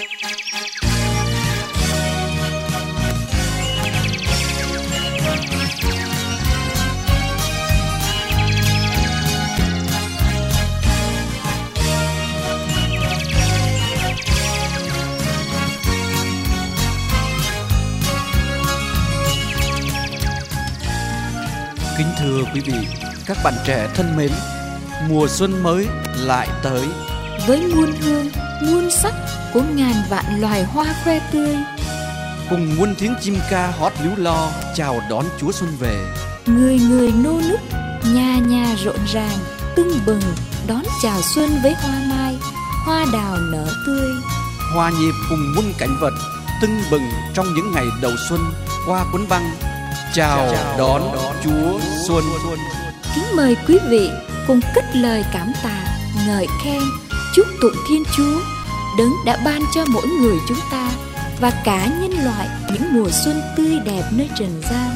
Kính thưa quý vị, các bạn trẻ thân mến, mùa xuân mới lại tới. với muôn hương muôn của ngàn vạn loài hoa khoe tươi Cùng muôn tiếng chim ca hót líu lo chào đón Chúa Xuân về. người người nô nức nhà nhà rộn ràng tưng bừng đón chào xuân với hoa mai hoa đào nở tươi Hòa nhịp cùng muôn cảnh vật tưng bừng trong những ngày đầu xuân qua cuốn băng chào, đón, Chúa Xuân. kính mời quý vị cùng cất lời cảm tạ ngợi khen chúc tụng thiên chúa đấng đã ban cho mỗi người chúng ta và cả nhân loại những mùa xuân tươi đẹp nơi trần gian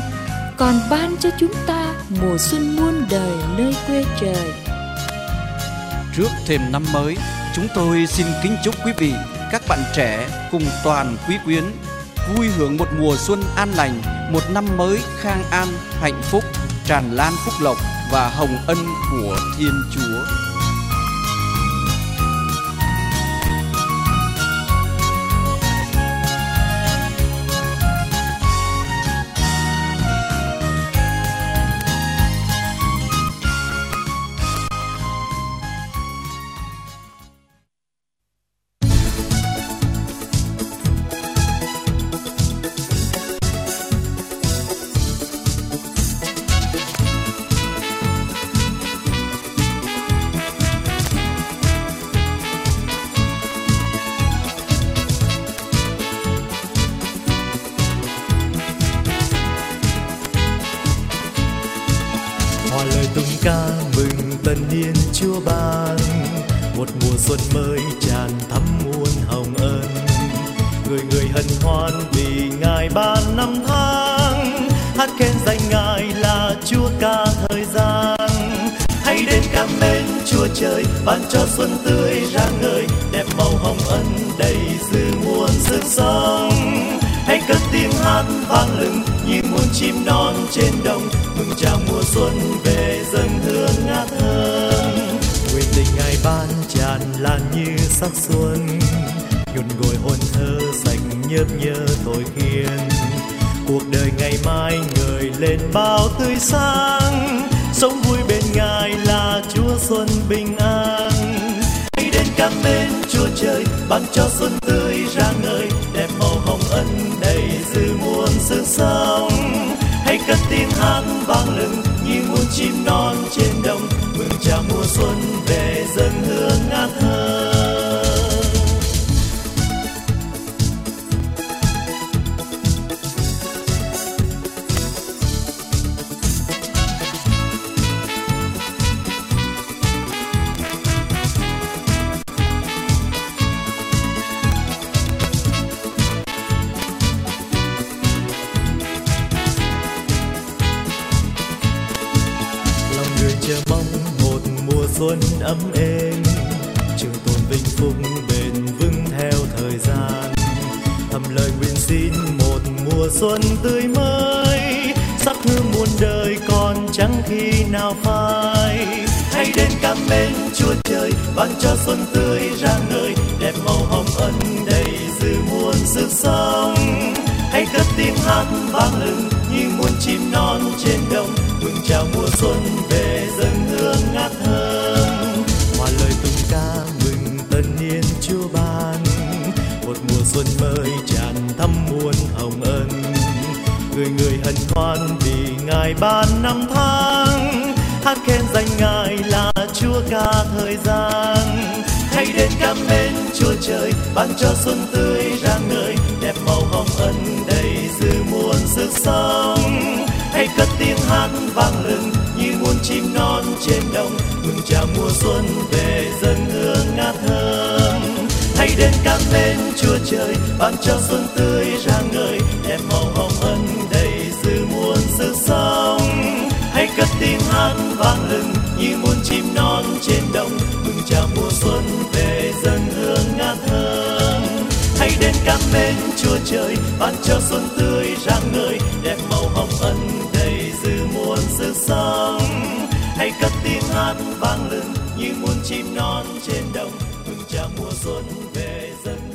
còn ban cho chúng ta mùa xuân muôn đời nơi quê trời Trước thềm năm mới, chúng tôi xin kính chúc quý vị, các bạn trẻ cùng toàn quý quyến vui hưởng một mùa xuân an lành, một năm mới khang an, hạnh phúc, tràn lan phúc lộc và hồng ân của Thiên Chúa. Mừng niên chúa ban, một mùa xuân mới tràn thắm muôn hồng ân. Người người hân hoan vì ngài ban năm tháng, hát khen danh ngài là chúa ca thời gian. Hãy đến cảm mến chúa trời, ban cho xuân tươi ra ngời, đẹp màu hồng ân đầy dư muôn sức sống hãy cất tiếng hát vang lừng như muôn chim non trên đồng, mừng chào mùa xuân về dâng hương ngát thơ là như sắc xuân. Nhuần gội hồn thơ sạch nhớp nhớ thổi khiên. Cuộc đời ngày mai người lên bao tươi sáng. Sống vui bên ngài là chúa xuân bình an. Hãy đến cảm mến chúa trời, ban cho xuân tươi ra ngời. Đẹp màu hồng ân đầy dư muôn sức sông. hãy cất tiếng hát chờ mong một mùa xuân ấm êm. Trường tồn vinh phúc bền vững theo thời gian. Thầm lời nguyện xin một mùa xuân tươi mới. Sắc hương muôn đời còn chẳng khi nào phai. Hãy đến cảm mến chúa trời, ban cho xuân tươi ra ngời. Đẹp màu hồng ân đầy dư muôn sức sống. Hãy cất tiếng hát vang lừng như muôn chim non trên đồng. Mừng chào mùa xuân về người người hân hoan vì ngài ban năm tháng. Hát khen danh ngài là chúa ca thời gian. Hãy đến cảm mến chúa trời, ban cho xuân tươi rạng ngời. Đẹp màu hồng ân đầy dư muôn sức sống. Hãy cất tiếng hát vang lừng như muôn chim non trên đồng. Mừng chào mùa xuân về dân hương ngát thơm hãy đến cảm mến chúa trời, ban cho xuân tươi rạng ngời. Đẹp màu hồng ân ngát thơm hãy đến cảm mến chúa trời, ban cho xuân tươi rạng ngời, đẹp màu hồng ân đầy dư muôn sự sống hãy cất tiếng hát vang lừng như muôn chim non trên đồng, mừng chào mùa xuân về dân.